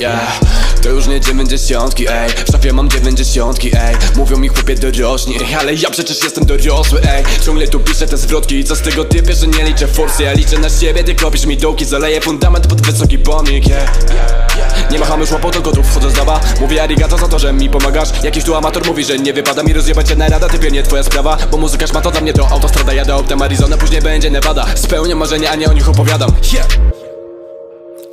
Yeah, to już nie dziewięćdziesiątki, ej. W szafie mam dziewięćdziesiątki, ej. Mówią mi chłopie dorośli, ej Ale ja przecież jestem dorosły, ej. Ciągle tu piszę te zwrotki I co z tego typie, że nie liczę forsy? Ja liczę na siebie, ty kopisz mi dołki Zaleję fundament pod wysoki pomnik, yeah. Nie macham już łapą, tylko tu wchodzę z daba. Mówię arigato za to, że mi pomagasz. Jakiś tu amator mówi, że nie wypada mi rozjebać jedna rada. Typie nie twoja sprawa, bo muzyka szmata dla mnie to autostrada. Jadę optem Arizona, później będzie Nevada. Spełniam marzenia, a nie o nich opowiadam. Yeah.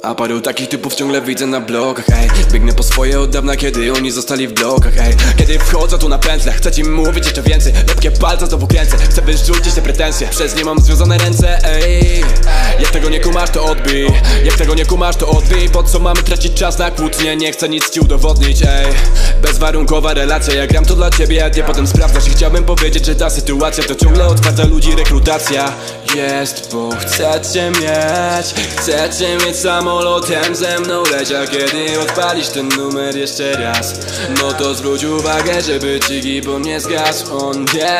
A paru takich typów ciągle widzę na blokach, ej. Biegnę po swoje od dawna, kiedy oni zostali w blokach, ej. Kiedy wchodzę tu na pętlę, chcę ci mówić jeszcze więcej. Lepkie palce znowu kręcę, chcę wyrzucić te pretensje. Przez nie mam związane ręce, ej. Jak tego nie kumasz, to odbij. Jak tego nie kumasz, to odbij. Po co mamy tracić czas na kłótnie, nie chcę nic ci udowodnić, ej. Bezwarunkowa relacja, ja gram to dla ciebie, a ty potem sprawdzasz. I chciałbym powiedzieć, że ta sytuacja to ciągle odwadza ludzi rekrutacja Jest, bo chcecie mieć, chcecie mieć samolotem ze mną leć A kiedy odpalisz ten numer jeszcze raz? No to zwróć uwagę, żeby ci gibon nie zgasł On nie,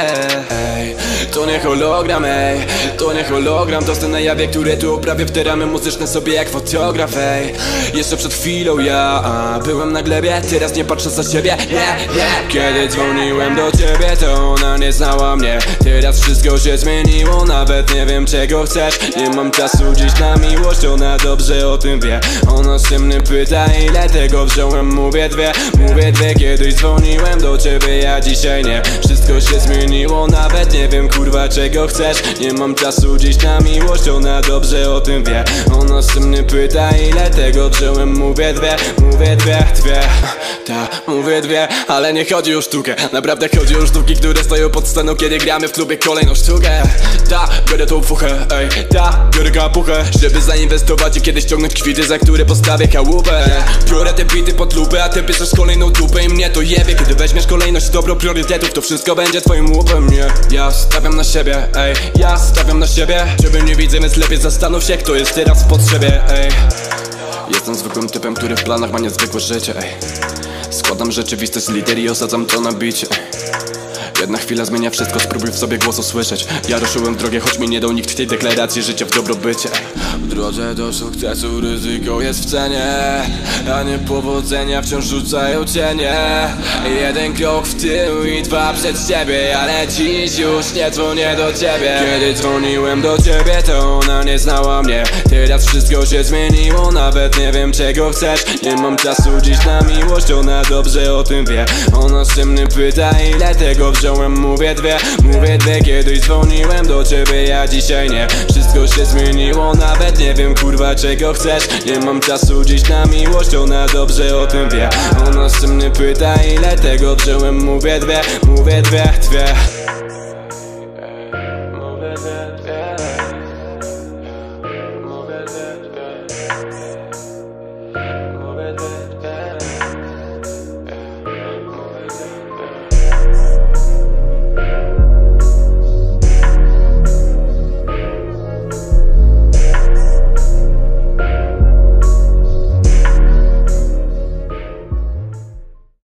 ej To nie hologram, ej To nie hologram, to scena na jawie, które tu prawie wtyramy muzyczne sobie jak fotograf, ej. Jeszcze przed chwilą ja byłem na glebie, teraz nie patrzę za siebie, yeah, yeah Kiedy dzwoniłem do ciebie, to ona nie znała mnie. Teraz wszystko się zmieniło, nawet nie wiem czego chcesz. Nie mam czasu dziś na miłość, ona dobrze o tym wie. Ona się mnie pyta, ile tego wziąłem, mówię dwie Mówię dwie, kiedyś dzwoniłem do ciebie, ja dzisiaj nie. Wszystko się zmieniło, nawet nie wiem kurwa czego chcesz. Nie mam czasu dziś na miłość, ona dobrze o tym wie. Ona się mnie pyta, ile tego wziąłem, mówię dwie Mówię dwie, dwie. Ta, mówię dwie, ale nie chodzi o sztukę. Naprawdę chodzi o sztuki, które stoją pod sceną Kiedy gramy w klubie kolejną sztukę. Ta, biorę tą fuchę, ej. Ta, biorę kapuchę Żeby zainwestować i kiedyś ciągnąć kwity Za które postawię kałupę Biorę te bity pod lupę, a ty bierzesz kolejną dupę I mnie to jebie, kiedy weźmiesz kolejność dobro priorytetów To wszystko będzie twoim łupem, nie? Ja stawiam na siebie, ej. Ja stawiam na siebie. Żeby nie widzę, więc lepiej zastanów się, kto jest teraz w potrzebie, ej. Jestem zwykłym typem, który w planach ma niezwykłe życie, ej. Składam rzeczywistość z lider i osadzam to na bicie Jedna chwila zmienia wszystko, spróbuj w sobie głos usłyszeć. Ja ruszyłem w drogę, choć mi nie dał nikt tej deklaracji życia w dobrobycie. W drodze do sukcesu ryzyko jest w cenie A nie powodzenia wciąż rzucają cienie. Jeden krok w tył i dwa przed ciebie Ale dziś już nie dzwonię do ciebie. Kiedy dzwoniłem do ciebie to ona nie znała mnie. Teraz wszystko się zmieniło, nawet nie wiem czego chcesz. Nie mam czasu dziś na miłość, ona dobrze o tym wie. Ona mnie pyta ile tego wziąłem, mówię dwie Mówię dwie, kiedyś dzwoniłem do ciebie, ja dzisiaj nie. Wszystko się zmieniło, nawet nie wiem kurwa czego chcesz. Nie mam czasu dziś na miłość, ona dobrze o tym wie. Ona się mnie pyta ile tego wziąłem, mówię dwie Mówię dwie, dwie